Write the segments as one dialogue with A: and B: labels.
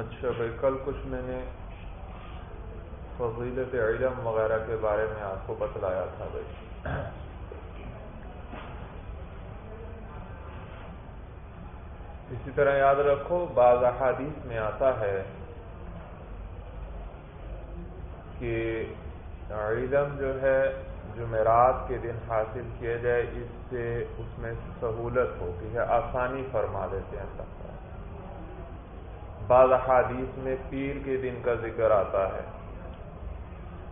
A: اچھا بھائی، کل کچھ میں نے فضیلت علم وغیرہ کے بارے میں آپ کو بتلایا تھا بھائی۔ اسی طرح یاد رکھو، بعض احادیث میں آتا ہے کہ علم جو ہے، جمعرات کے دن حاصل کیا جائے، اس سے اس میں سہولت ہوتی ہے، آسانی فرما دیتے ہیں اللہ بعض احادیث میں پیر کے دن کا ذکر آتا ہے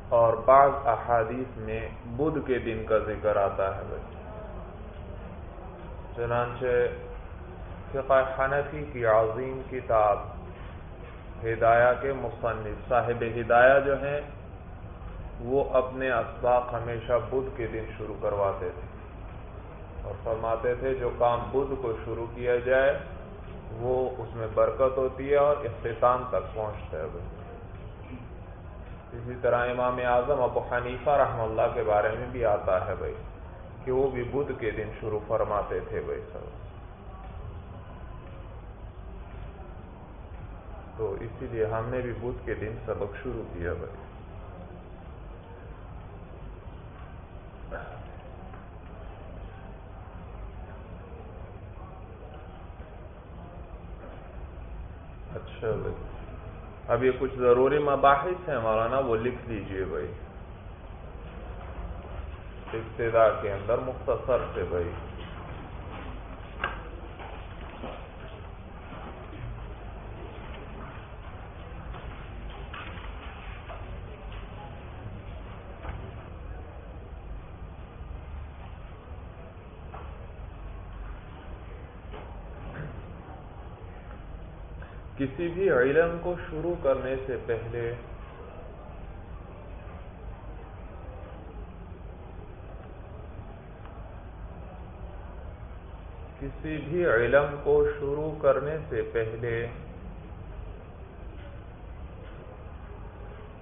A: اور بعض احادیث میں بدھ کے دن کا ذکر آتا ہے بھائی چنانچہ فقہ حنفی کی عظیم کتاب ہدایہ کے مصنف صاحب ہدایہ جو ہیں، وہ اپنے اسباق ہمیشہ بدھ کے دن شروع کرواتے تھے اور فرماتے تھے جو کام بدھ کو شروع کیا جائے وہ اس میں برکت ہوتی ہے اور اختتام تک پہنچتا ہے بھائی اسی طرح امام اعظم ابو حنیفہ رحم اللہ کے بارے میں بھی آتا ہے بھائی، کہ وہ بھی بدھ کے دن شروع فرماتے تھے بھائی سب تو اسی لیے ہم نے بھی بدھ کے دن سبق شروع کیا بھائی۔ اچھا بھائی۔ اب یہ کچھ ضروری مباحث ہیں، مولانا، وہ لکھ لیجیے بھائی۔ ابتدا کے اندر مختصر سے بھائی۔ کسی بھی علم کو شروع کرنے سے پہلے کسی بھی علم کو شروع کرنے سے پہلے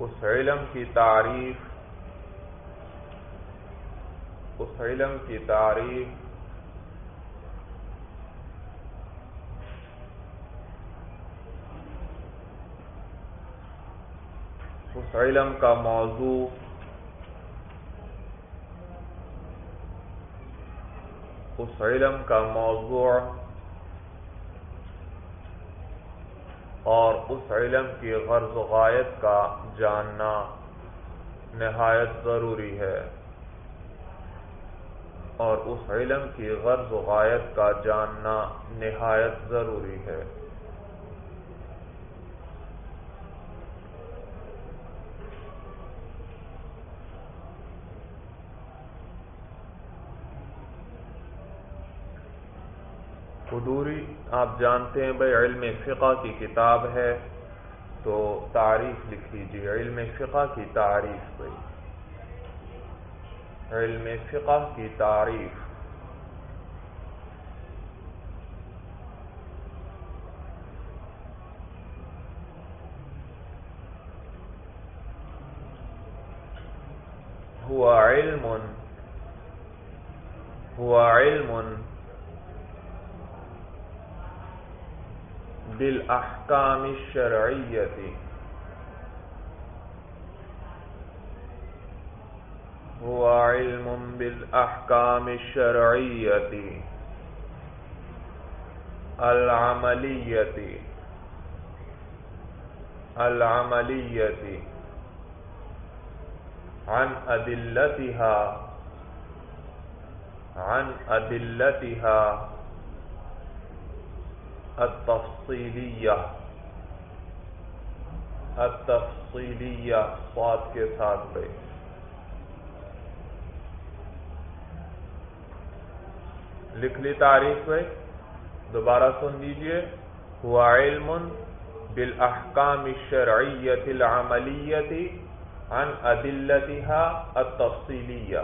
A: اس علم کی تعریف، اس علم کی تعریف اس علم کا موضوع اس علم کا موضوع اور اس علم کی غرض و غایت کا جاننا نہایت ضروری ہے اور اس علم کی غرض و غایت کا جاننا نہایت ضروری ہے۔ قدوری آپ جانتے ہیں بھائی علم فقہ کی کتاب ہے، تو تعریف لکھ لیجیے علم فقہ کی تعریف بھائی۔ علم فقہ کی تعریف۔ هو علم هو علم بالأحكام الشرعية. هو علم بالأحكام الشرعية. العملية. العملية. عن أدلتها. عن أدلتها. التفصیلیہ التفصیلیہ صاد کے ساتھ بھائی لکھ لی تعریف بھائی دوبارہ سن لیجیے ہوا علم بالاحکام الشرعیت العملیت عن ادلتها التفصیلیہ۔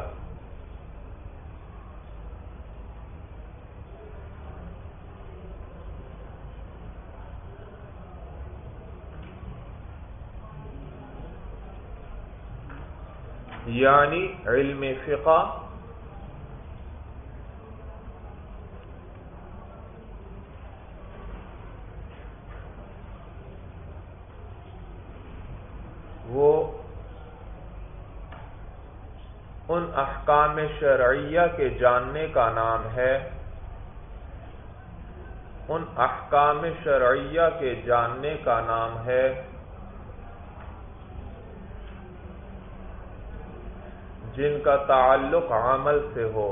A: یعنی علم فقہ وہ ان احکام شرعیہ کے جاننے کا نام ہے۔ ان احکام شرعیہ کے جاننے کا نام ہے۔ جن کا تعلق عمل سے ہو۔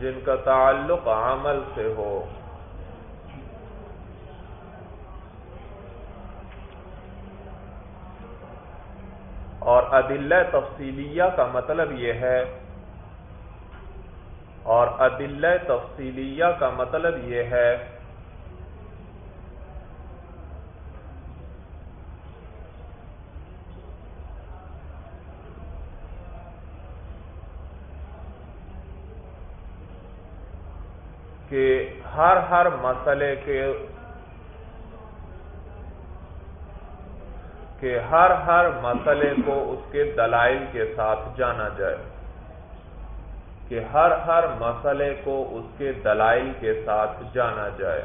A: جن کا تعلق عمل سے ہو۔ اور عدلہ تفصیلیہ کا مطلب یہ ہے، اور عدلہ تفصیلیہ کا مطلب یہ ہے کہ ہر ہر مسئلے کے کہ ہر ہر مسئلے کو اس کے دلائل کے ساتھ جانا جائے۔ کہ ہر ہر مسئلے کو اس کے دلائل کے ساتھ جانا جائے۔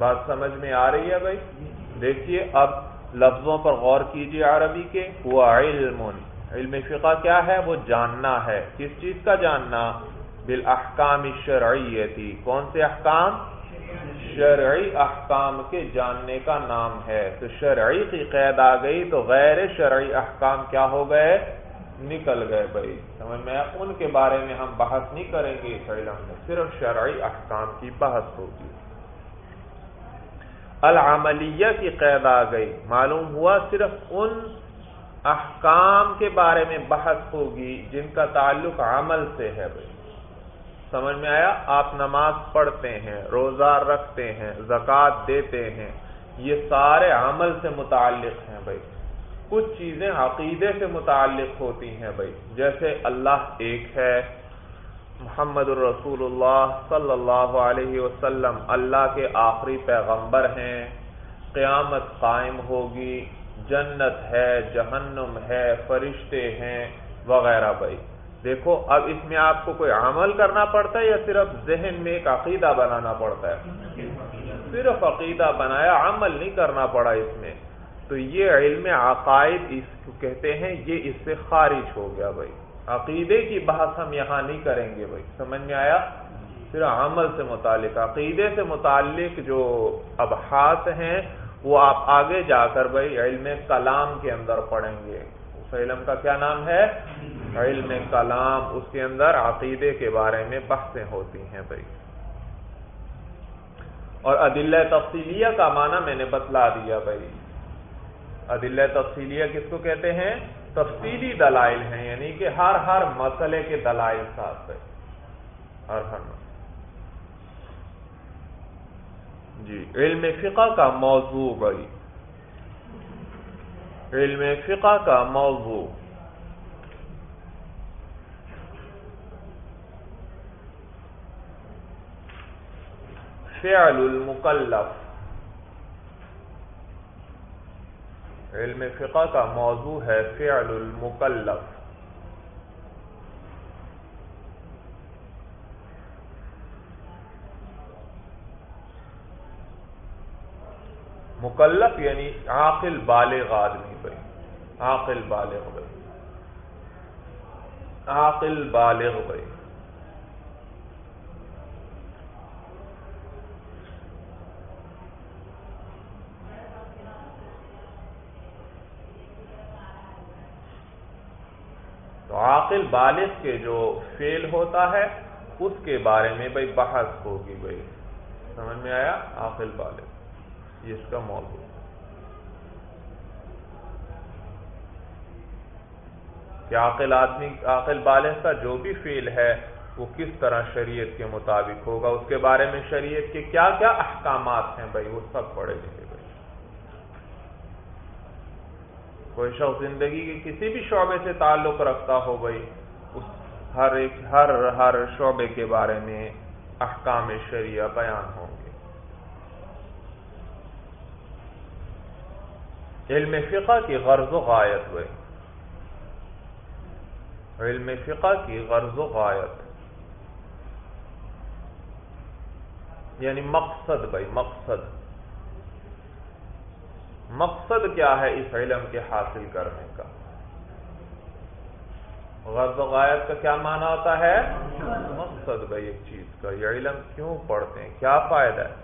A: بات سمجھ میں آ رہی ہے بھائی؟ دیکھیے، اب لفظوں پر غور کیجیے عربی کے۔ وہ علم۔ علم فقہ کیا ہے؟ وہ جاننا ہے۔ کس چیز کا جاننا؟ بالاحکام الشرعیتی۔ کون سے احکام؟ شرعی احکام کے جاننے کا نام ہے۔ تو شرعی کی قید آ گئی تو غیر شرعی احکام کیا ہو گئے؟ نکل گئے بھائی۔ سمجھ میں ان کے بارے میں ہم بحث نہیں کریں گے اس علم میں۔ صرف شرعی احکام کی بحث ہوگی۔ العملیہ کی قید آ گئی۔ معلوم ہوا صرف ان احکام کے بارے میں بحث ہوگی جن کا تعلق عمل سے ہے بھائی۔ سمجھ میں آیا؟ آپ نماز پڑھتے ہیں، روزہ رکھتے ہیں، زکوٰۃ دیتے ہیں۔ یہ سارے عمل سے متعلق ہیں بھائی۔ کچھ چیزیں عقیدے سے متعلق ہوتی ہیں بھائی۔ جیسے اللہ ایک ہے محمد الرسول اللہ صلی اللہ علیہ وسلم اللہ کے آخری پیغمبر ہیں۔ قیامت قائم ہوگی، جنت ہے، جہنم ہے، فرشتے ہیں وغیرہ بھائی۔ دیکھو، اب اس میں آپ کو کوئی عمل کرنا پڑتا ہے یا صرف ذہن میں ایک عقیدہ بنانا پڑتا ہے؟ صرف عقیدہ بنایا، عمل نہیں کرنا پڑا اس میں۔ تو یہ علم عقائد اس کو کہتے ہیں، یہ اس سے خارج ہو گیا بھائی۔ عقیدے کی بحث ہم یہاں نہیں کریں گے بھائی، سمجھ میں آیا؟ پھر عمل سے متعلق، عقیدے سے متعلق جو ابحاث ہیں، وہ آپ آگے جا کر بھائی علم کلام کے اندر پڑھیں گے۔ اس علم کا کیا نام ہے؟ علم کلام۔ اس کے اندر عقیدے کے بارے میں بحثیں ہوتی ہیں بھائی۔ اور عدل تفصیلیہ کا معنی میں نے بتلا دیا بھائی۔ عدل تفصیلیہ کس کو کہتے ہیں؟ تفصیلی دلائل ہیں یعنی کہ ہر ہر مسئلے کے دلائل ساتھ ہے۔ ہر ہر جی علم فقہ کا موضوع بھائی۔ علم فقہ کا موضوع۔ فعل المکلف۔ علم فقہ کا موضوع ہے فعل المکلف۔ مکلف یعنی عاقل بالغ آدمی بھائی۔ عاقل بالغ بھائی۔ عاقل بالغ بھائی تو عاقل بالغ کے جو فیل ہوتا ہے، اس کے بارے میں بھائی بحث ہوگی بھائی۔ سمجھ میں آیا؟ عاقل بالغ۔ یہ اس کا موضوع۔ کہ عاقل آدمی، عاقل بالغ کا جو بھی فیل ہے، وہ کس طرح شریعت کے مطابق ہوگا، اس کے بارے میں شریعت کے کیا کیا احکامات ہیں بھائی، وہ سب پڑھے لکھے بھائی کوئی شخص زندگی کے کسی بھی شعبے سے تعلق رکھتا ہو بھائی، اس ہر ایک، ہر ہر شعبے کے بارے میں احکام شریعہ بیان ہوں گے۔ علم فقہ کی غرض و غایت ہوئے علم فقہ کی غرض و غایت۔ یعنی مقصد بھائی، مقصد۔ مقصد کیا ہے اس علم کے حاصل کرنے کا؟ غرض و غایت کا کیا معنی ہوتا ہے؟ مقصد بھائی ایک چیز کا، یہ علم کیوں پڑھتے ہیں؟ کیا فائدہ ہے؟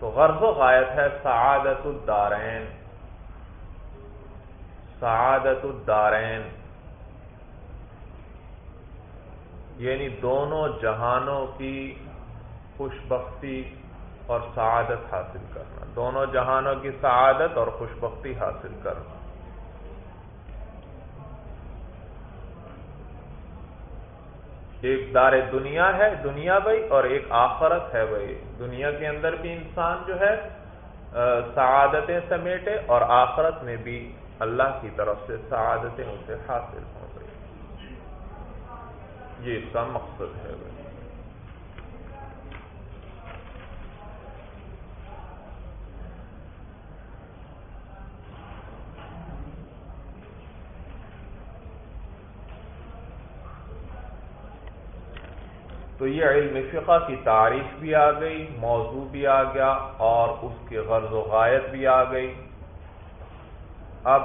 A: تو غرض و غایت ہے سعادت الدارین۔ سعادت الدارین۔ یعنی دونوں جہانوں کی خوش بختی اور سعادت حاصل کرنا۔ دونوں جہانوں کی سعادت اور خوش بختی حاصل کرنا۔ ایک دار دنیا ہے، دنیا بھائی، اور ایک آخرت ہے بھائی۔ دنیا کے اندر بھی انسان جو ہے سعادتیں سمیٹے اور آخرت میں بھی اللہ کی طرف سے سعادتیں اسے حاصل ہو گئی یہ اس کا مقصد ہے بھائی۔ تو یہ علم فقہ کی تعریف بھی آ گئی، موضوع بھی آ گیا اور اس کی غرض و غایت بھی آ گئی۔ اب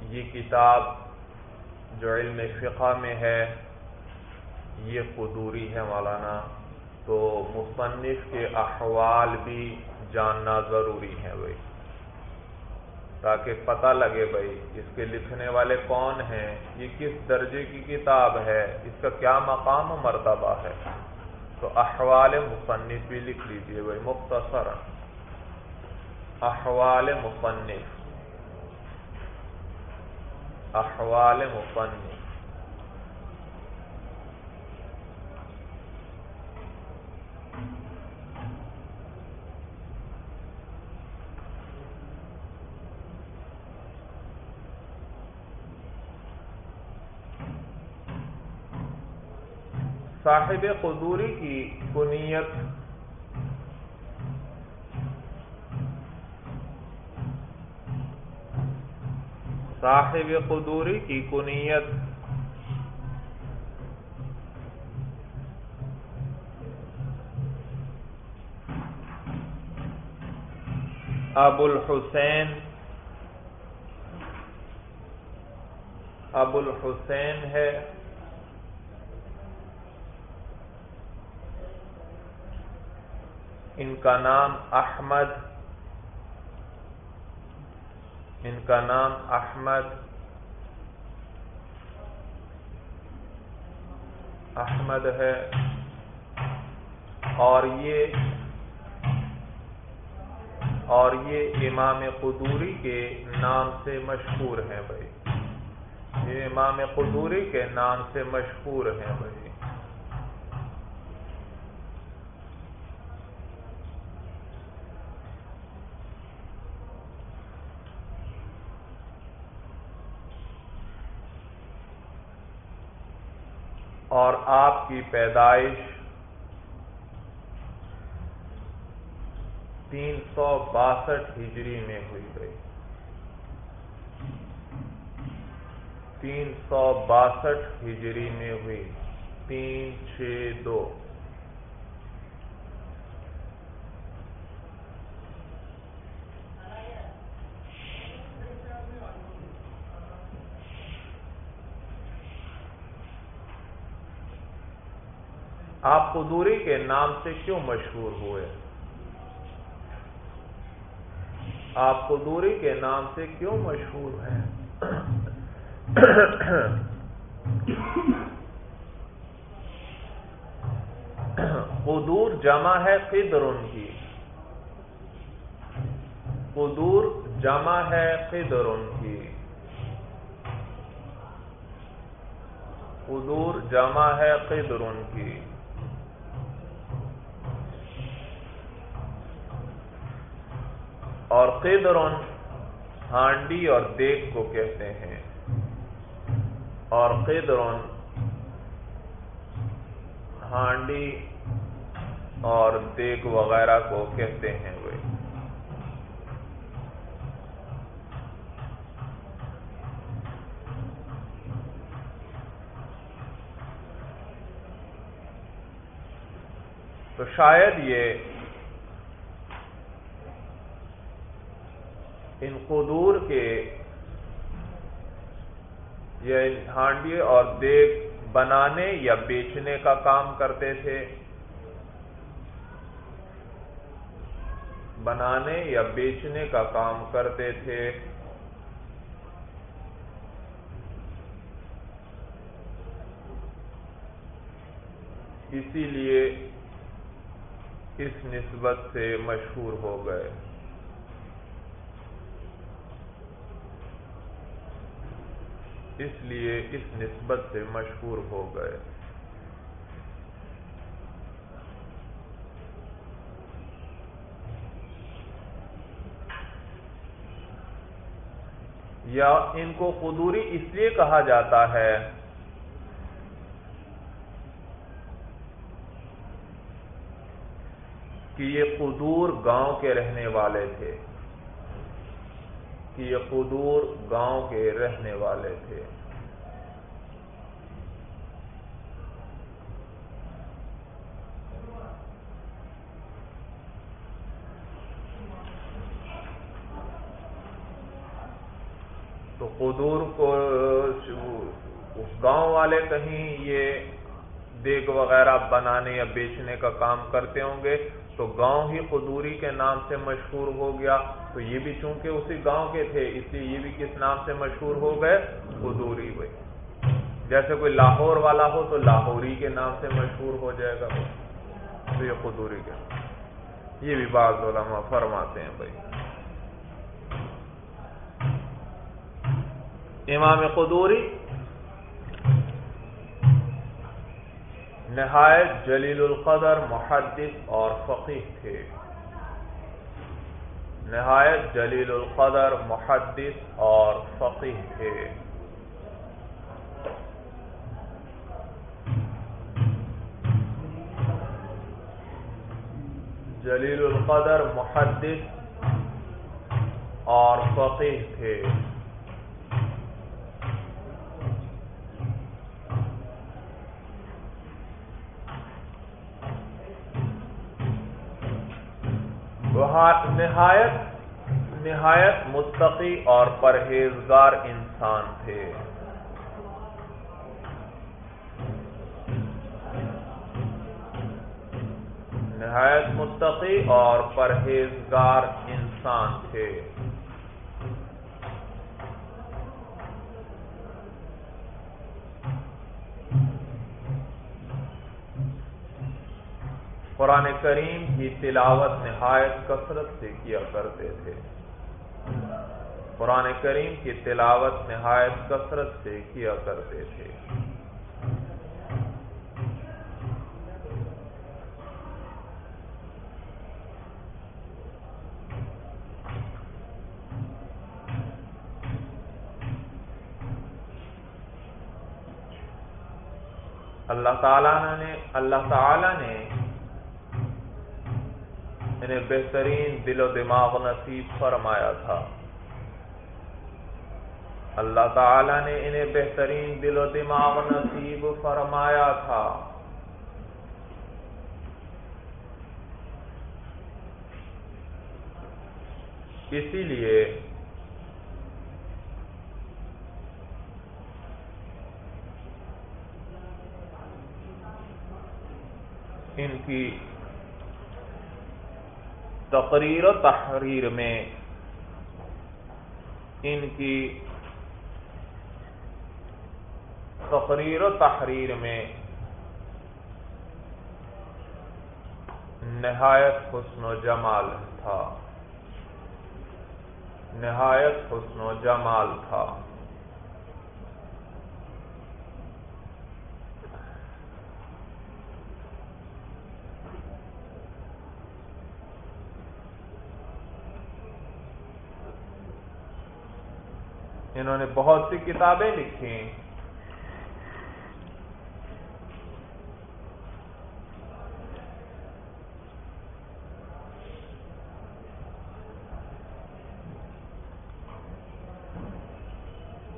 A: یہ کتاب جو علم فقہ میں ہے، یہ قدوری ہے مولانا، تو مصنف کے احوال بھی جاننا ضروری ہے بھائی۔ تاکہ پتہ لگے بھائی اس کے لکھنے والے کون ہیں، یہ کس درجے کی کتاب ہے، اس کا کیا مقام و مرتبہ ہے۔ تو احوال مصنف بھی لکھ لیجیے بھائی مختصر احوال مصنف۔ احوال مصنف۔ صاحب قدوری کی کنیت۔ صاحب قدوری کی کنیت۔ ابو الحسین۔ ابو الحسین ہے۔ ان کا نام احمد، ان کا نام احمد احمد ہے، اور یہ اور یہ امام قدوری کے نام سے مشہور ہیں بھائی۔ یہ امام قدوری کے نام سے مشہور ہیں بھائی اور آپ کی پیدائش تین سو باسٹھ ہجری میں ہوئی گئی۔ تین سو باسٹھ ہجری میں ہوئی۔ تین چھ دو آپ قدوری کے نام سے کیوں مشہور ہوئے؟ آپ قدوری کے نام سے کیوں مشہور ہیں؟ قدور جمع ہے قدر ان کی۔ قدور جمع ہے قدر ان کی۔ قدور جمع ہے قدر ان کی۔ اور قدرن ہانڈی اور دیگ کو کہتے ہیں۔ اور قدرن ہانڈی اور دیگ وغیرہ کو کہتے ہیں وہ۔ تو شاید یہ ان قدور کے یعنی یہ ہانڈیے اور دیگ بنانے یا بیچنے کا کام کرتے تھے۔ بنانے یا بیچنے کا کام کرتے تھے۔ اسی لیے اس نسبت سے مشہور ہو گئے۔ اس لیے اس نسبت سے مشہور ہو گئے۔ یا ان کو قدوری اس لیے کہا جاتا ہے کہ یہ قدور گاؤں کے رہنے والے تھے۔ کہ یہ قدور گاؤں کے رہنے والے تھے۔ تو قدور کو گاؤں والے کہیں یہ دیگ وغیرہ بنانے یا بیچنے کا کام کرتے ہوں گے، تو گاؤں ہی قدوری کے نام سے مشہور ہو گیا۔ تو یہ بھی چونکہ اسی گاؤں کے تھے، اس لیے یہ بھی کس نام سے مشہور ہو گئے؟ قدوری ہوئی جیسے کوئی لاہور والا ہو تو لاہوری کے نام سے مشہور ہو جائے گا۔ تو یہ قدوری کے۔ یہ بھی بعض علماء فرماتے ہیں بھائی۔ امام قدوری نہایت جلیل القدر محدث اور فقیح تھے۔ نہایت جلیل القدر محدث اور فقیح تھے۔ جلیل القدر محدث اور فقیح تھے۔ نہایت نہایت متقی اور پرہیزگار انسان تھے۔ نہایت متقی اور پرہیزگار انسان تھے۔ قرآن کریم کی تلاوت نہایت کثرت سے کیا کرتے تھے۔ قرآن کریم کی تلاوت نہایت کثرت سے کیا کرتے تھے۔ اللہ تعالیٰ نے اللہ تعالیٰ نے انہیں بہترین دل و دماغ نصیب فرمایا تھا۔ اللہ تعالی نے انہیں بہترین دل و دماغ نصیب فرمایا تھا۔ اسی لیے ان کی تقریر و تحریر میں ان کی تقریر و تحریر میں نہایت حسن و جمال تھا۔ نہایت حسن و جمال تھا۔ انہوں نے بہت سی کتابیں لکھی۔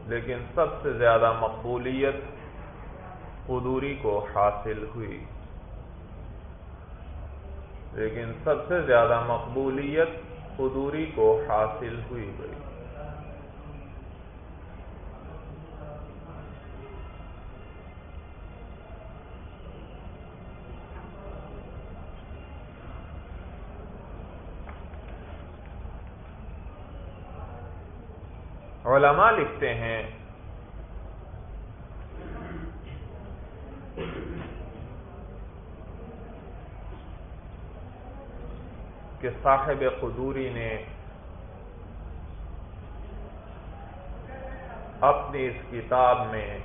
A: لیکن سب سے زیادہ مقبولیت قدوری کو حاصل ہوئی۔ لیکن سب سے زیادہ مقبولیت قدوری کو حاصل ہوئی۔ گئی علماء لکھتے ہیں۔ کہ صاحب قدوری نے اپنی اس کتاب میں،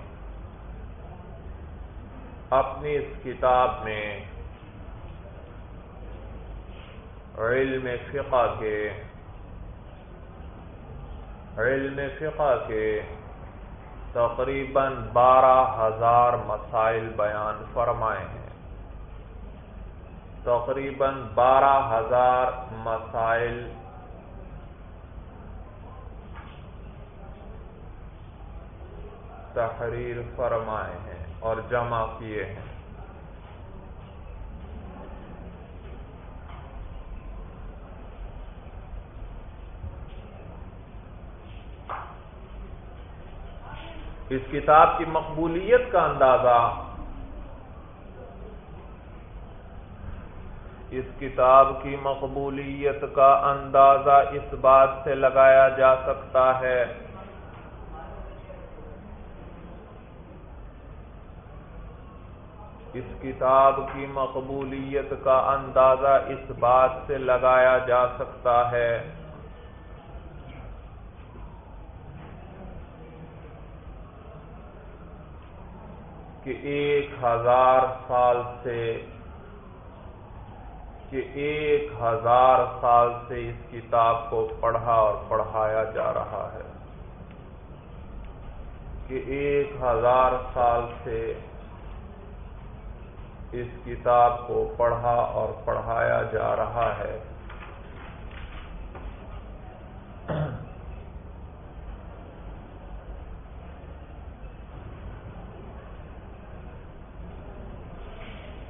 A: اپنی اس کتاب میں علم فقہ کے علم فقہ کے تقریباً بارہ ہزار مسائل بیان فرمائے ہیں۔ تقریباً بارہ ہزار مسائل تحریر فرمائے ہیں اور جمع کیے ہیں۔ اس کتاب کی مقبولیت کا اندازہ۔ اس کتاب کی مقبولیت کا اندازہ اس بات سے لگایا جا سکتا ہے۔ اس کتاب کی مقبولیت کا اندازہ اس بات سے لگایا جا سکتا ہے۔ کہ ایک ہزار سال سے کہ ایک ہزار سال سے اس کتاب کو پڑھا اور پڑھایا جا رہا ہے۔ کہ ایک ہزار سال سے اس کتاب کو پڑھا اور پڑھایا جا رہا ہے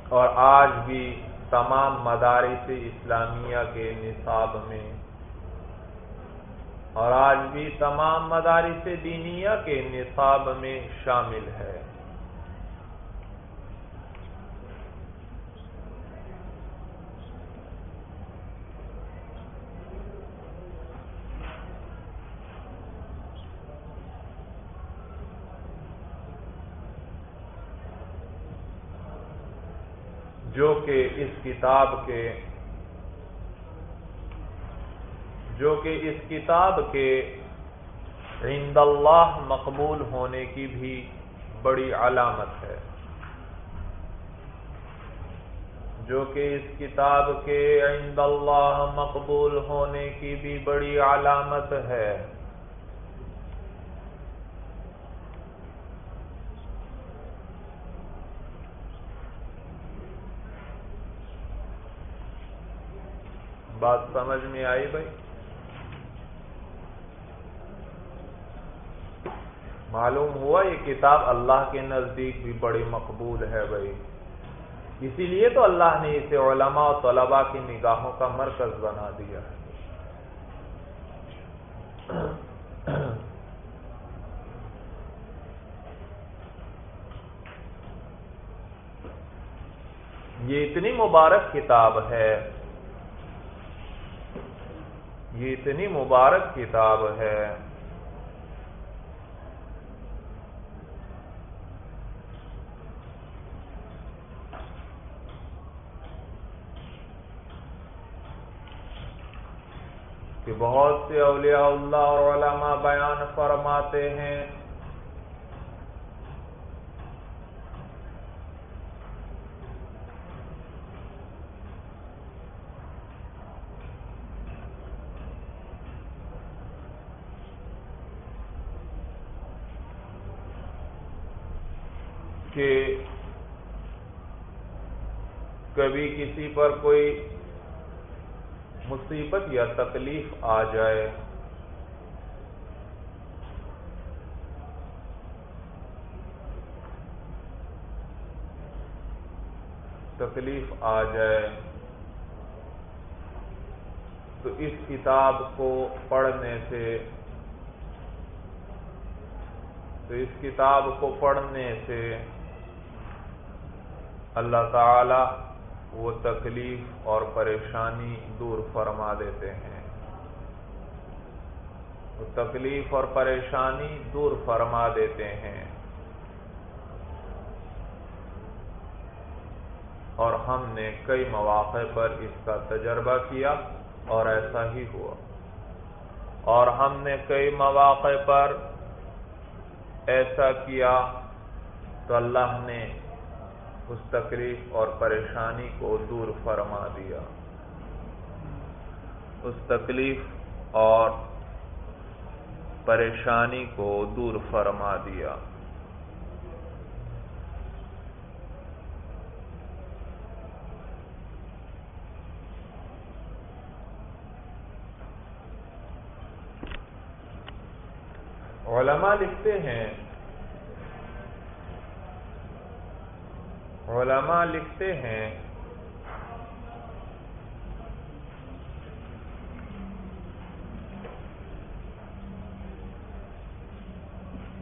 A: اور آج بھی تمام مدارس اسلامیہ کے نصاب میں۔ اور آج بھی تمام مدارس دینیا کے نصاب میں شامل ہے جو کہ اس کتاب کے جو کہ اس کتاب کے عند اللہ مقبول ہونے کی بھی بڑی علامت ہے۔ جو کہ اس کتاب کے عند اللہ مقبول ہونے کی بھی بڑی علامت ہے۔ بات سمجھ میں آئی بھائی؟ معلوم ہوا یہ کتاب اللہ کے نزدیک بھی بڑی مقبول ہے بھائی۔ اسی لیے تو اللہ نے اسے علماء اور طلباء کی نگاہوں کا مرکز بنا دیا۔ ہے یہ اتنی مبارک کتاب ہے۔ یہ اتنی مبارک کتاب ہے۔ کہ بہت سے اولیاء اللہ اور علماء بیان فرماتے ہیں کہ کبھی کسی پر کوئی مصیبت یا تکلیف آ جائے۔ تکلیف آ جائے۔ تو اس کتاب کو پڑھنے سے، تو اس کتاب کو پڑھنے سے اللہ تعالی وہ تکلیف اور پریشانی دور فرما دیتے ہیں۔ وہ تکلیف اور پریشانی دور فرما دیتے ہیں۔ اور ہم نے کئی مواقع پر اس کا تجربہ کیا اور ایسا ہی ہوا۔ اور ہم نے کئی مواقع پر ایسا کیا تو اللہ نے اس تکلیف اور پریشانی کو دور فرما دیا۔ اس تکلیف اور پریشانی کو دور فرما دیا۔ علماء لکھتے ہیں علماء لکھتے ہیں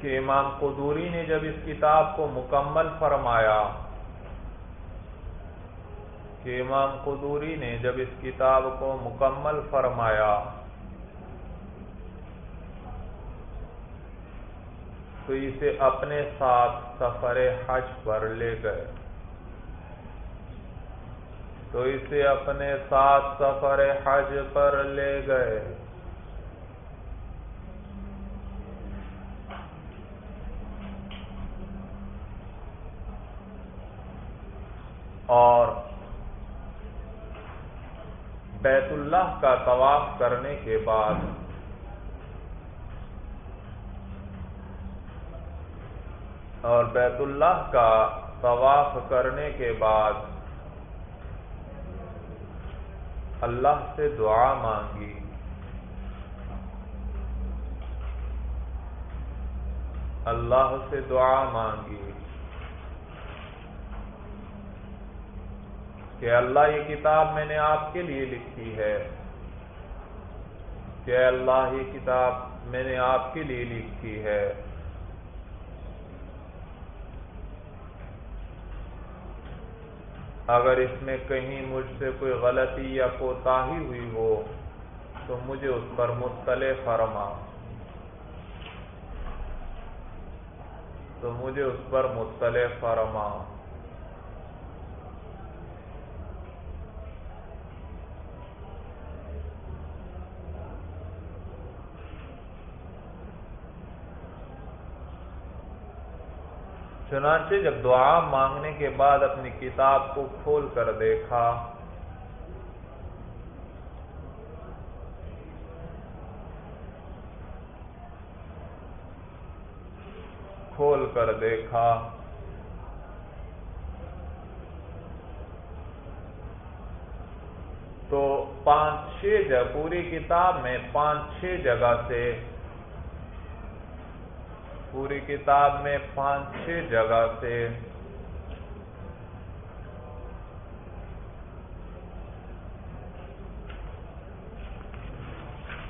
A: کہ امام قدوری نے جب اس کتاب کو مکمل فرمایا، کہ امام قدوری نے جب اس کتاب کو مکمل فرمایا، تو اسے اپنے ساتھ سفر حج پر لے گئے۔ تو اسے اپنے ساتھ سفر حج پر لے گئے۔ اور بیت اللہ کا طواف کرنے کے بعد اور بیت اللہ کا طواف کرنے کے بعد اللہ سے دعا مانگی۔ اللہ سے دعا مانگی۔ کہ اللہ یہ کتاب میں نے آپ کے لیے لکھی ہے۔ کہ اللہ یہ کتاب میں نے آپ کے لیے لکھی ہے۔ اگر اس میں کہیں مجھ سے کوئی غلطی یا کوتاہی ہوئی ہو، تو مجھے اس پر مطلع فرما۔ تو مجھے اس پر مطلع فرما۔ چنانچہ جب دعا مانگنے کے بعد اپنی کتاب کو کھول کر دیکھا۔ کھول کر دیکھا۔ تو پانچ چھ پوری کتاب میں پانچ چھ جگہ سے پوری کتاب میں پانچ چھ جگہ سے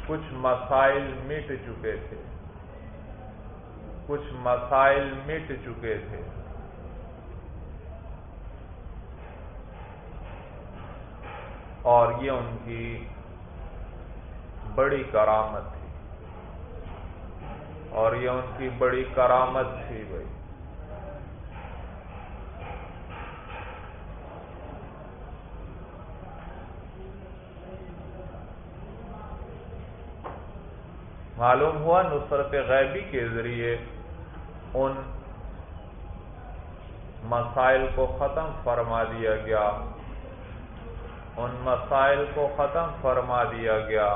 A: کچھ مسائل مٹ چکے تھے۔ کچھ مسائل مٹ چکے تھے۔ اور یہ ان کی بڑی کرامت تھی اور یہ ان کی بڑی کرامت تھی بھائی۔ معلوم ہوا نصرت غیبی کے ذریعے ان مسائل کو ختم فرما دیا گیا۔ ان مسائل کو ختم فرما دیا گیا۔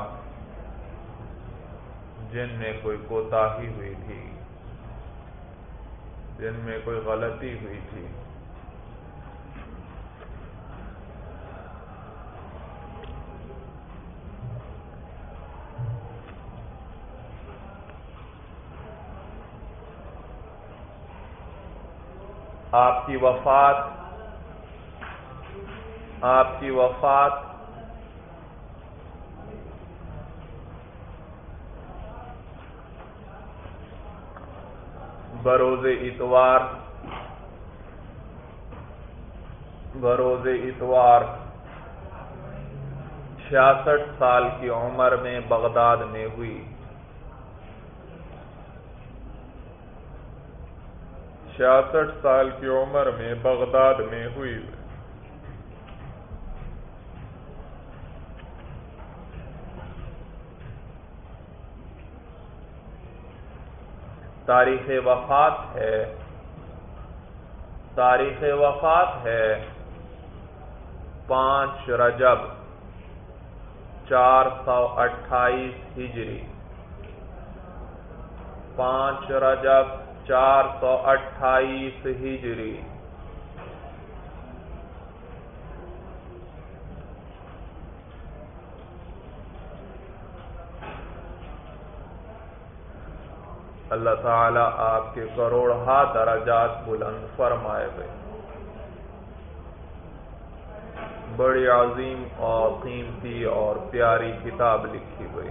A: جن میں کوئی کوتا ہوئی تھی، جن میں کوئی غلطی ہوئی تھی۔ آپ کی وفات، آپ کی وفات بروز اتوار بروز اتوار، چھیاسٹھ سال کی عمر میں بغداد میں ہوئی۔ چھیاسٹھ سال کی عمر میں بغداد میں ہوئی۔ تاریخ وفات ہے۔ تاریخ وفات ہے۔ پانچ رجب، چار سو اٹھائیس ہجری۔ پانچ رجب، چار سو اٹھائیس ہجری۔ اللہ تعالی آپ کے کروڑہ درجات بلند فرمائے گئے بڑی عظیم اور قیمتی اور پیاری کتاب لکھی ہوئی۔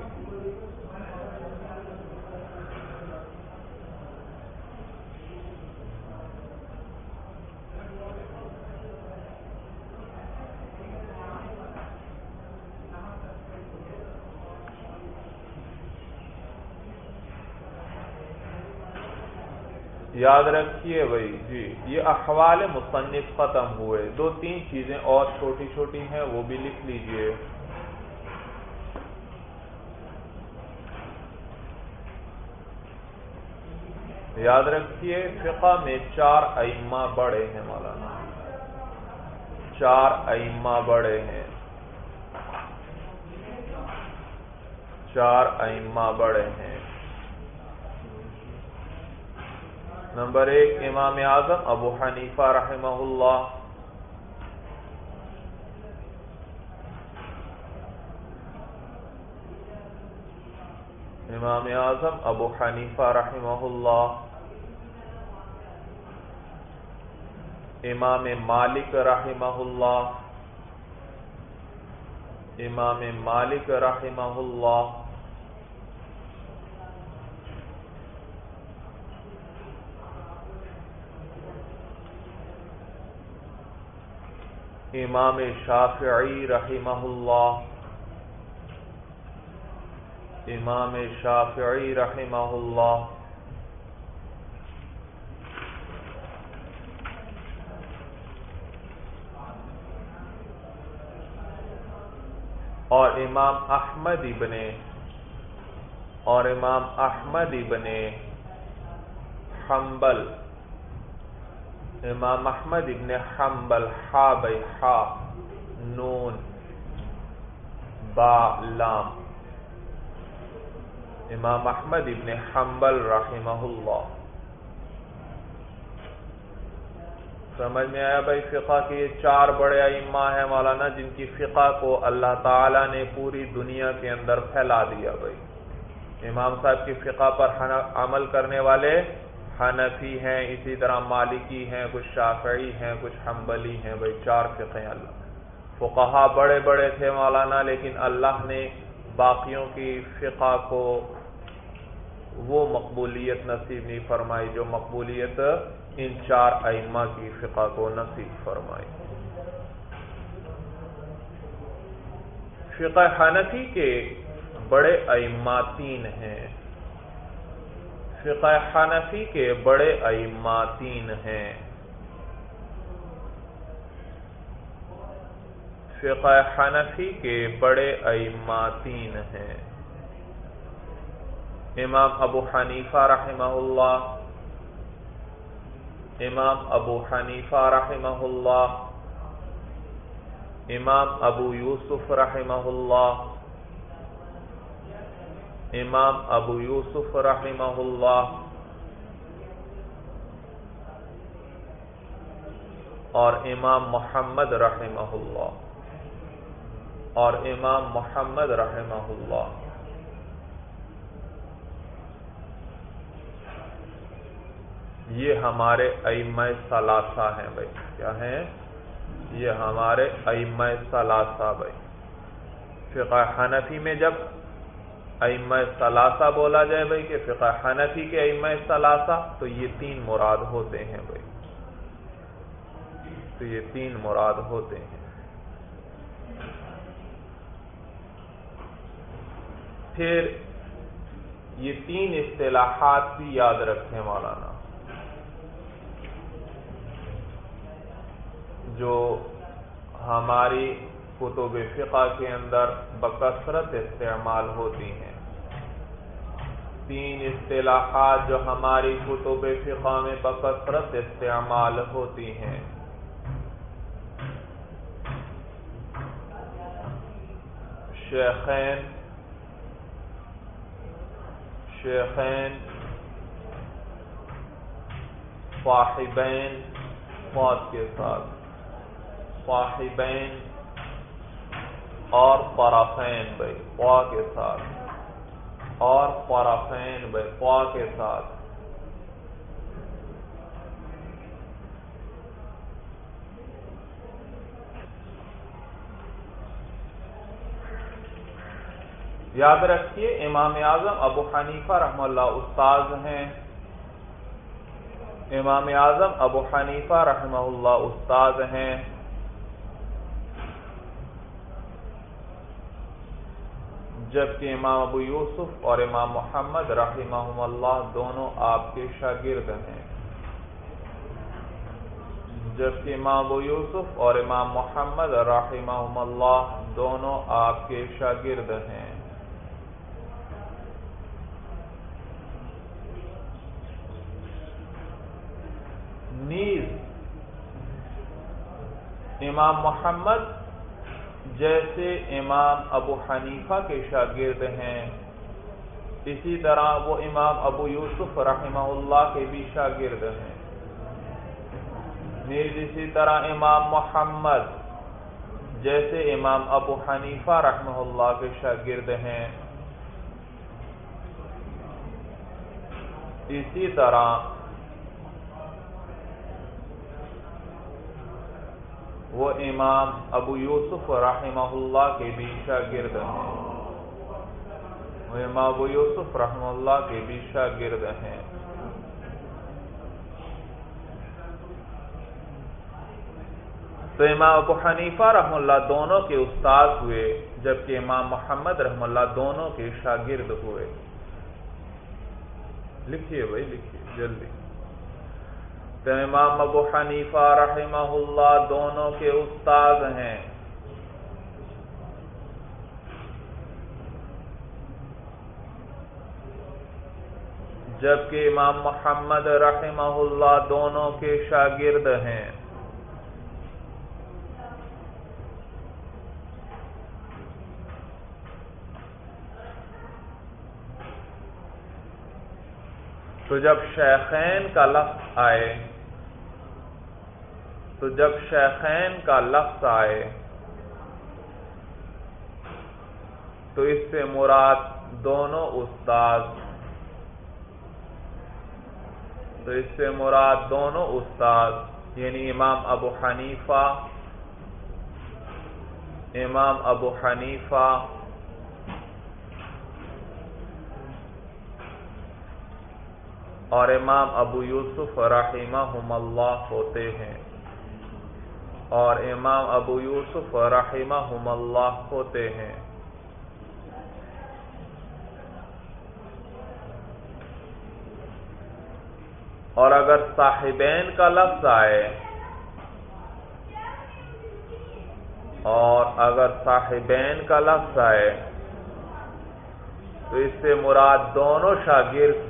A: یاد رکھیے بھائی جی یہ احوال مصنف ختم ہوئے۔ دو تین چیزیں اور چھوٹی چھوٹی ہیں، وہ بھی لکھ لیجیے۔ یاد رکھیے، فقہ میں چار ائمہ بڑے ہیں مولانا۔ چار ائمہ بڑے ہیں۔ چار ائمہ بڑے ہیں۔ نمبر ایک، امام اعظم ابو حنیفہ رحمہ اللہ۔ امام اعظم ابو حنیفہ رحمہ اللہ۔ امام مالک رحمہ اللہ۔ امام مالک رحمہ اللہ۔ امام شافعی رحمہ اللہ۔ امام شافعی رحمہ اللہ۔ اور امام احمد ابن اور امام احمد ابن حنبل۔ امام احمد ابن حنبل، حا بی حا، نون، با، لام۔ امام احمد ابن حنبل رحمہ اللہ سمجھ میں آیا بھائی فقہ کے یہ چار بڑے ائمہ ہیں مولانا، جن کی فقہ کو اللہ تعالی نے پوری دنیا کے اندر پھیلا دیا بھائی۔ امام صاحب کی فقہ پر عمل کرنے والے حنفی ہیں، اسی طرح مالکی ہیں، کچھ شافعی ہیں، کچھ حنبلی ہیں، بھائی چار فقہ اللہ فقہا بڑے بڑے تھے مولانا، لیکن اللہ نے باقیوں کی فقہ کو وہ مقبولیت نصیب نہیں فرمائی، جو مقبولیت ان چار ائمہ کی فقہ کو نصیب فرمائی۔ فقہ حنفی کے بڑے ائمہ تین ہیں۔ فقہ حنفی کے بڑے ائماتین ہیں۔ فقہ حنفی کے بڑے ائماتین ہیں۔ امام ابو حنیفہ رحمہ اللہ، امام ابو حنیفہ رحمہ اللہ، امام ابو یوسف رحمہ اللہ امام ابو یوسف رحمہ اللہ اور امام محمد رحمہ اللہ اور امام محمد رحمہ اللہ یہ ہمارے ائمہ ثلاثہ ہیں بھائی۔ کیا ہیں؟ یہ ہمارے ائمہ ثلاثہ بھائی۔ فقہ حنفی میں جب ائمہ ثلاثہ بولا جائے بھائی کہ فقہ حنفی کے ائمہ ثلاثہ، تو یہ تین مراد ہوتے ہیں بھائی۔ تو یہ تین مراد ہوتے ہیں۔ پھر یہ تین اصطلاحات بھی یاد رکھیں مولانا، جو ہماری کتب فقہ کے اندر بکثرت استعمال ہوتی ہیں۔ تین اصطلاحات جو ہماری کتب فقہ میں بکثرت استعمال ہوتی ہیں۔ شیخین شیخین، صاحبین فوت کے ساتھ۔ صاحبین اور طرفین بھائی قوا کے ساتھ۔ اور طرفین بھائی قوا کے ساتھ۔ یاد رکھیے، امام اعظم ابو حنیفہ رحم اللہ استاذ ہیں۔ امام اعظم ابو حنیفہ رحمہ اللہ استاذ ہیں۔ جبکہ امام ابو یوسف اور امام محمد رحمہ اللہ دونوں آپ کے شاگرد ہیں۔ جبکہ امام ابو یوسف اور امام محمد رحمہ اللہ دونوں آپ کے شاگرد ہیں۔ نیز امام محمد جیسے امام ابو حنیفہ کے شاگرد ہیں، اسی طرح وہ امام ابو یوسف رحمہ اللہ کے بھی شاگرد ہیں۔ نیز اسی طرح امام محمد جیسے امام ابو حنیفہ رحمہ اللہ کے شاگرد ہیں۔ اسی طرح وہ امام ابو یوسف رحمہ اللہ کے بھی شاگرد ہیں۔ وہ امام ابو یوسف رحمہ اللہ کے بھی شاگرد ہیں۔ تو امام ابو حنیفہ رحم اللہ دونوں کے استاد ہوئے، جبکہ امام محمد رحم اللہ دونوں کے شاگرد ہوئے۔ لکھیے بھائی، لکھیے، جلدی۔ تو امام ابو حنیفہ رحمہ اللہ دونوں کے استاد ہیں، جبکہ امام محمد رحمہ اللہ دونوں کے شاگرد ہیں۔ تو جب شیخین کا لفظ آئے تو جب شیخین کا لفظ آئے، تو اس سے مراد دونوں استاد تو اس سے مراد دونوں استاد یعنی امام ابو حنیفہ، امام ابو حنیفہ۔ اور امام ابو یوسف رحمہ اللہ ہوتے ہیں۔ اور امام ابو یوسف رحمہ اللہ ہوتے ہیں۔ اور اگر صاحبین کا لفظ آئے اور اگر صاحبین کا لفظ آئے تو اس سے مراد دونوں شاگرد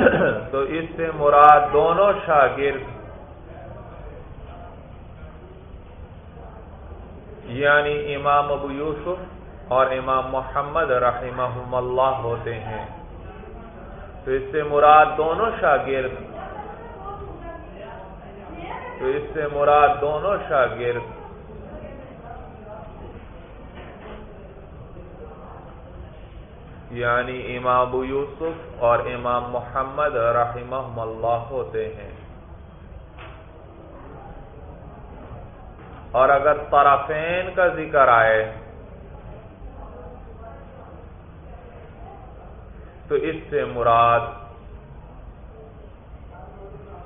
A: تو اس سے مراد دونوں شاگرد یعنی امام ابو یوسف اور امام محمد رحمہ اللہ ہوتے ہیں۔ تو اس سے مراد دونوں شاگرد۔ تو اس سے مراد دونوں شاگرد۔ یعنی امام ابو یوسف اور امام محمد رحمہ اللہ ہوتے ہیں۔ اور اگر طرفین کا ذکر آئے تو اس سے مراد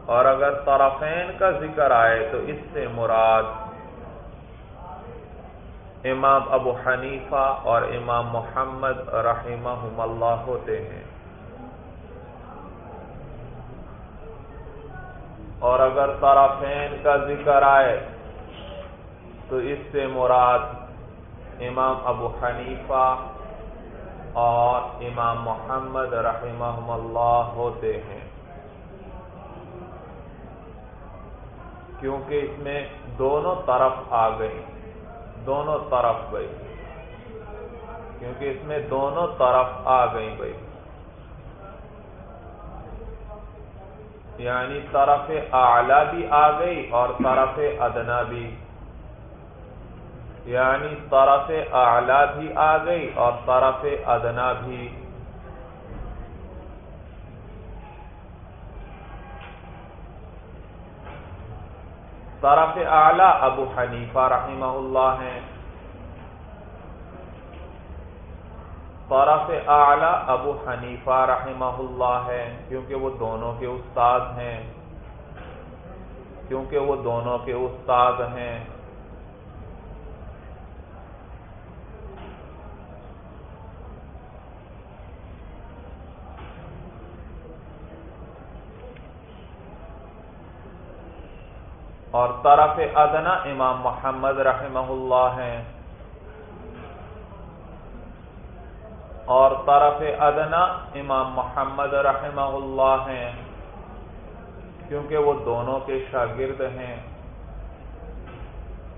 A: اور اگر طرفین کا ذکر آئے تو اس سے مراد امام ابو حنیفہ اور امام محمد رحمہ اللہ ہوتے ہیں۔ اور اگر طرفین کا ذکر آئے تو اس سے مراد امام ابو حنیفہ اور امام محمد رحمہ اللہ ہوتے ہیں۔ کیونکہ اس میں دونوں طرف آ گئی دونوں طرف گئی کیونکہ اس میں دونوں طرف آ گئی بھائی۔ یعنی طرف اعلی بھی آ گئی اور طرف ادنا بھی۔ یعنی طرف اعلی بھی آ گئی اور طرف ادنا بھی۔ طرف اعلی ابو حنیفہ رحمہ اللہ ہیں۔ طرف اعلی ابو حنیفہ رحمہ اللہ ہے کیونکہ وہ دونوں کے استاد ہیں۔ کیونکہ وہ دونوں کے استاد ہیں۔ اور طرف ادنا امام محمد رحمہ اللہ ہیں۔ اور طرف ادنا امام محمد رحمہ اللہ ہیں۔ کیونکہ وہ دونوں کے شاگرد ہیں۔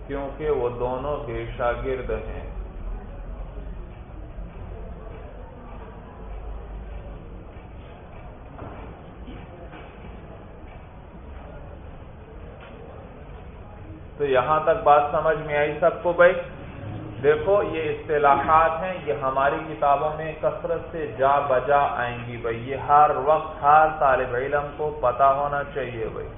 A: کیونکہ وہ دونوں کے شاگرد ہیں۔ تو یہاں تک بات سمجھ میں آئی سب کو بھائی؟ دیکھو، یہ اصطلاحات ہیں، یہ ہماری کتابوں میں کثرت سے جا بجا آئیں گی بھائی۔ یہ ہر وقت، ہر طالب علم کو پتا ہونا چاہیے بھائی۔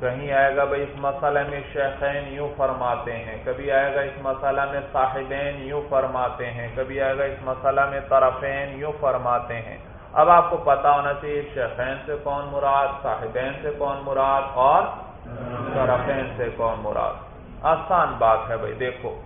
A: کہیں آئے گا بھائی، اس مسئلے میں شیخین یوں فرماتے ہیں، کبھی آئے گا اس مسئلہ میں صاحبین یوں فرماتے ہیں، کبھی آئے گا اس مسئلہ میں طرفین یوں فرماتے ہیں۔ اب آپ کو پتا ہونا چاہیے، شیخین سے کون مراد، صاحبین سے کون مراد، اور طرفین سے کون مراد۔ آسان بات ہے بھائی، دیکھو،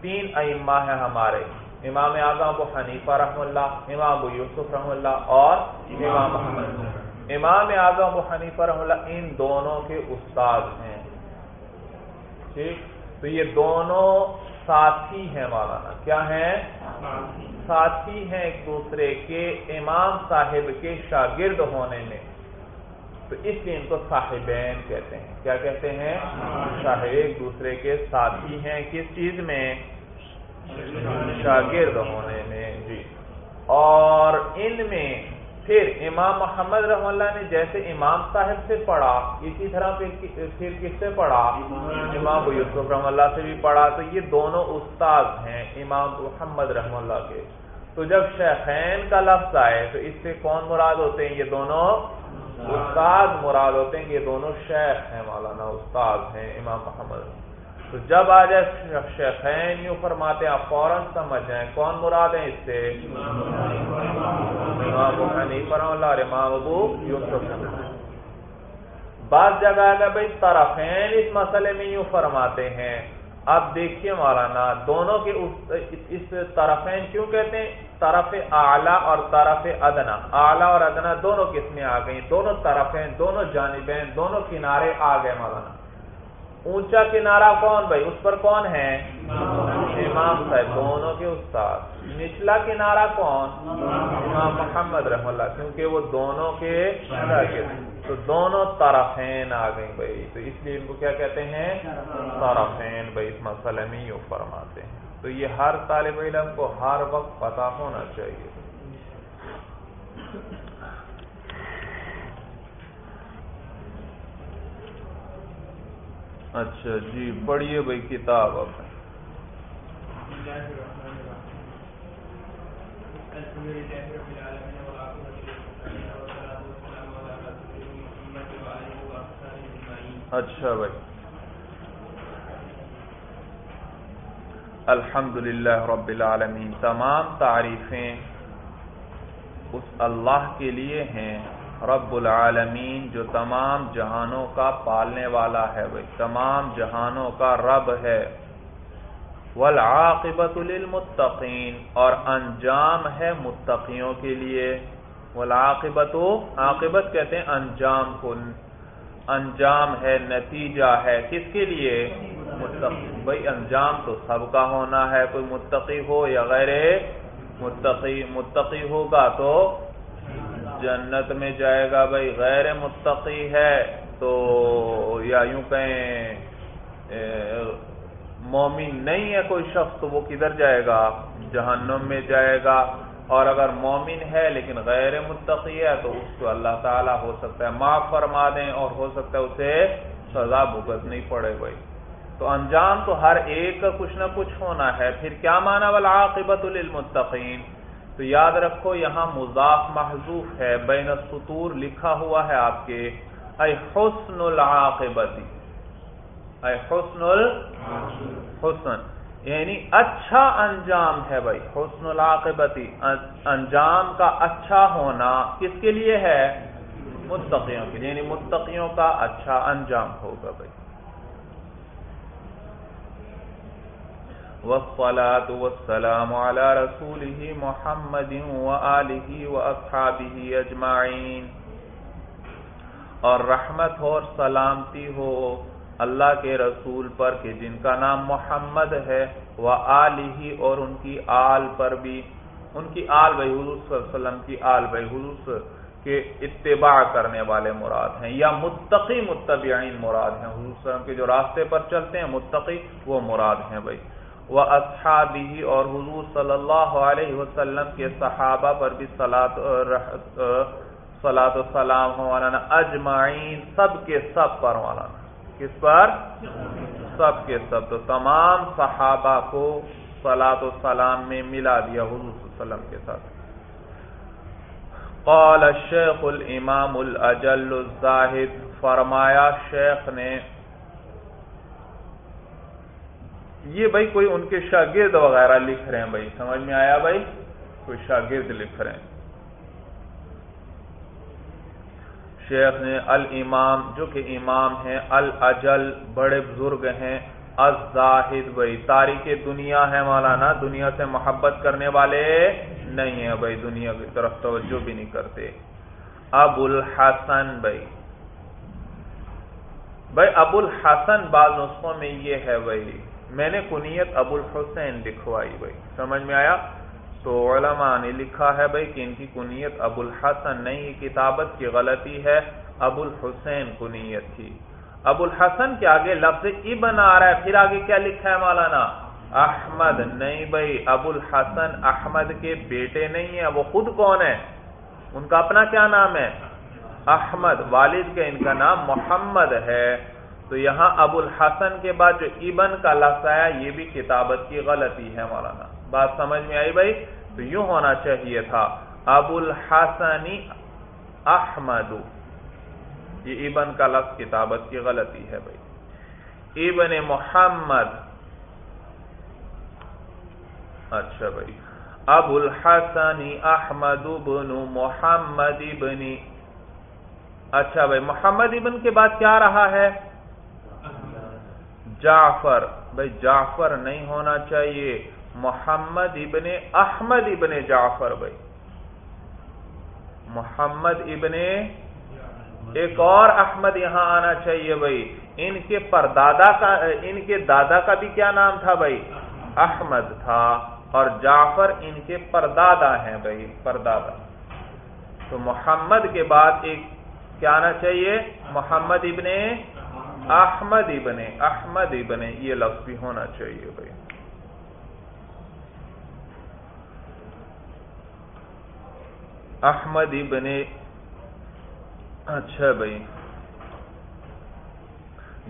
A: تین ائمہ ہیں ہمارے۔ امام اعظم ابو حنیفہ رحم اللہ، امام ابو یوسف رحم اللہ اور امام محمد امام اعظم ابو حنیفہ رحم اللہ، ان دونوں کے استاد ہیں۔ ٹھیک؟ تو یہ دونوں ساتھی ہیں مولانا۔ کیا ہیں؟ ساتھی ہیں ایک دوسرے کے امام صاحب کے شاگرد ہونے میں۔ تو اس لیے ان کو صاحبین کہتے ہیں۔ کیا کہتے ہیں؟ صاحب ایک دوسرے کے ساتھی ہیں۔ کس چیز میں؟ شاگرد ہونے میں۔ جی۔ اور ان میں پھر امام محمد رحم اللہ نے جیسے امام صاحب سے پڑھا، اسی طرح پھر پھر کس سے پڑھا؟ امام یوسف رحم اللہ سے بھی پڑھا۔ تو یہ دونوں استاد ہیں امام محمد رحم اللہ کے۔ تو جب شیخین کا لفظ آئے تو اس سے کون مراد ہوتے ہیں؟ یہ دونوں استاد مراد ہوتے ہیں یہ دونوں شیخ ہیں، مولانا استاد ہیں، امام محمد۔ تو جب آ جائے شیخین یوں فرماتے ہیں، آپ فوراً سمجھ جائیں، کون مراد ہیں اس سے؟ امام ابو حنیفہ اللہ اور امام ابو یوسف۔ بعض جگہ اگر بھائی طرفین اس مسئلے میں یوں فرماتے ہیں۔ اب دیکھیے مولانا، دونوں کے اس طرفین کیوں کہتے ہیں؟ طرف اعلی اور طرف ادنا۔ اعلی اور ادنا دونوں قسمیں آ گئی دونوں طرفیں، دونوں جانبین دونوں کنارے آ گئے مولانا۔ اونچا کنارہ کون بھائی؟ اس پر کون ہے؟ امام صاحب، دونوں کے استاد۔ نچلا کنارہ کون؟ امام محمد رحم اللہ، کیونکہ وہ دونوں کے تو دونوں طرفین آ گئی بھائی۔ تو اس لیے ان کو کیا کہتے ہیں؟ طرفین بھائی، اس مسئلے میں یوں فرماتے ہیں۔ تو یہ ہر طالب علم کو ہر وقت پتا ہونا چاہیے۔ اچھا جی پڑھیے بھائی کتاب اب اچھا بھائی۔ الحمد للہ رب العالمین، تمام تعریفیں اس اللہ کے لیے ہیں، رب العالمین، جو تمام جہانوں کا پالنے والا ہے بھائی تمام جہانوں کا رب ہے۔ والعاقبت للمتقین، اور انجام ہے متقیوں کے لیے۔ والعاقبت عاقبت کہتے ہیں انجام کو۔ انجام ہے، نتیجہ ہے۔ کس کے لیے؟ بھائی انجام تو سب کا ہونا ہے، کوئی متقی ہو یا غیر متقی متقی ہوگا تو جنت میں جائے گا۔ بھائی غیر متقی ہے تو یا یوں کہیں مومن نہیں ہے کوئی شخص تو وہ کدھر جائے گا؟ جہنم میں جائے گا۔ اور اگر مومن ہے لیکن غیر متقی ہے تو اس کو اللہ تعالیٰ ہو سکتا ہے، معاف فرما دیں اور ہو سکتا ہے اسے سزا بھگت نہیں پڑے۔ بھائی تو انجام تو ہر ایک کا کچھ نہ کچھ ہونا ہے۔ پھر کیا مانا والعاقبت للمتقین؟ تو یاد رکھو، یہاں مضاف محضوف ہے۔ بین السطور لکھا ہوا ہے آپ کے۔ اے حسن العاقبتی اے حسن الحسن یعنی اچھا انجام ہے بھائی۔ حسن العاقبتی انجام کا اچھا ہونا کس کے لیے ہے؟ متقیوں کے لیے۔ یعنی متقیوں کا اچھا انجام ہوگا بھائی۔ والصلاة والسلام على رسوله محمد وآله وأصحابه أجمعين۔ اور رحمت ہو اور سلامتی ہو اللہ کے رسول پر کہ جن کا نام محمد ہے وہ آل ہی اور ان کی آل پر بھی۔ ان کی آل بھائی حضور صلی اللہ علیہ وسلم کی آل بھائی حضور کے اتباع کرنے والے مراد ہیں یا متقی متبعین مراد ہیں۔ حضور صلی اللہ علیہ وسلم کے جو راستے پر چلتے ہیں متقی وہ مراد ہیں بھائی۔ وہ اصحابی اور حضور صلی اللہ علیہ وسلم کے صحابہ پر بھی سلاد سلاد السلام مولانا اجمعین، سب کے سب پر مولانا۔ کس پر؟ سب کے سب۔ تو تمام صحابہ کو سلاد السلام میں ملا دیا حضور صلی اللہ علیہ وسلم کے ساتھ۔ قال الشیخ الامام الاجل الزاہد، فرمایا شیخ نے یہ بھائی کوئی ان کے شاگرد وغیرہ لکھ رہے ہیں بھائی، سمجھ میں آیا بھائی؟ کوئی شاگرد لکھ رہے ہیں۔ شیخ نے الامام، جو کہ امام ہیں، الاجل، بڑے بزرگ ہیں، الزاہد بھائی۔ تاریخ دنیا ہے مولانا، دنیا سے محبت کرنے والے نہیں ہیں بھائی، دنیا کی طرف توجہ بھی نہیں کرتے۔ ابو الحسن بھائی۔ بھائی ابو الحسن بعض نسخوں میں یہ ہے بھائی میں نے کنیت ابو الحسین لکھوائی بھائی۔ سمجھ میں آیا؟ تو علماء نے لکھا ہے بھائی کہ ان کی کنیت ابو الحسن نہیں کتابت کی غلطی ہے، ابو الحسین کنیت تھی۔ ابو الحسن کے آگے لفظ ابن آ رہا ہے، پھر آگے کیا لکھا ہے مولانا؟ احمد۔ نہیں بھائی، ابو الحسن احمد کے بیٹے نہیں ہیں، وہ خود کون ہے ان کا اپنا کیا نام ہے؟ احمد۔ والد کے ان کا نام محمد ہے۔ تو یہاں ابو الحسن کے بعد جو ابن کا لفظ آیا، یہ بھی کتابت کی غلطی ہے مولانا۔ بات سمجھ میں آئی بھائی؟ تو یوں ہونا چاہیے تھا۔ ابو الحسنی احمد۔ یہ ابن کا لفظ کتابت کی غلطی ہے بھائی۔ ابن محمد۔ اچھا بھائی۔ ابو الحسنی احمد بن محمد ابنی اچھا بھائی، محمد ابن کے بعد کیا رہا ہے؟ جعفر بھائی جعفر نہیں ہونا چاہیے۔ محمد ابن احمد ابن جعفر بھائی محمد ابن ایک اور احمد یہاں آنا چاہیے بھائی ان کے پردادا کا، ان کے دادا کا بھی کیا نام تھا بھائی احمد تھا۔ اور جعفر ان کے پردادا ہیں بھائی پردادا۔ تو محمد کے بعد ایک کیا آنا چاہیے؟ محمد ابن احمد ابن احمد ابن، یہ لفظ بھی ہونا چاہیے بھائی۔ احمد ابن اچھا بھائی۔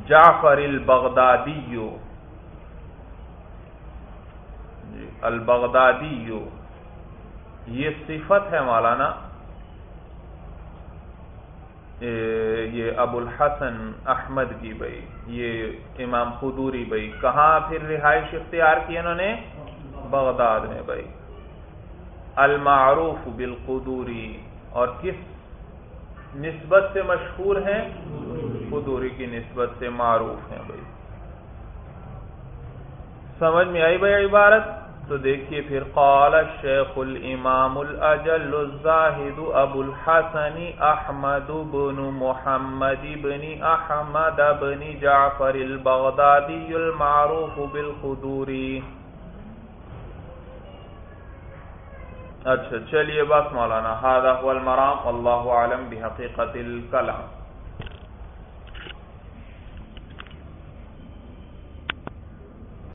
A: جعفر البغدادی۔ جی البغدادی۔ یہ صفت ہے مولانا۔ یہ ابو الحسن احمد کی بھائی، یہ امام خدوری بھائی، کہاں پھر رہائش اختیار کی انہوں نے؟ بغداد میں بھائی۔ المعروف بالقدوری، اور کس نسبت سے مشہور ہیں؟ قدوری کی نسبت سے معروف ہیں بھائی۔ سمجھ میں آئی بھائی عبارت؟ تو دیکھیے، پھر قال الشیخ الامام الاجل الزاہد ابو الحسن احمد بن محمد بن احمد بن جعفر البغدادی المعروف بالقدوری اچھا چلیے بس مولانا، هذا هو المرام، والله اعلم بحقیقت الکلام.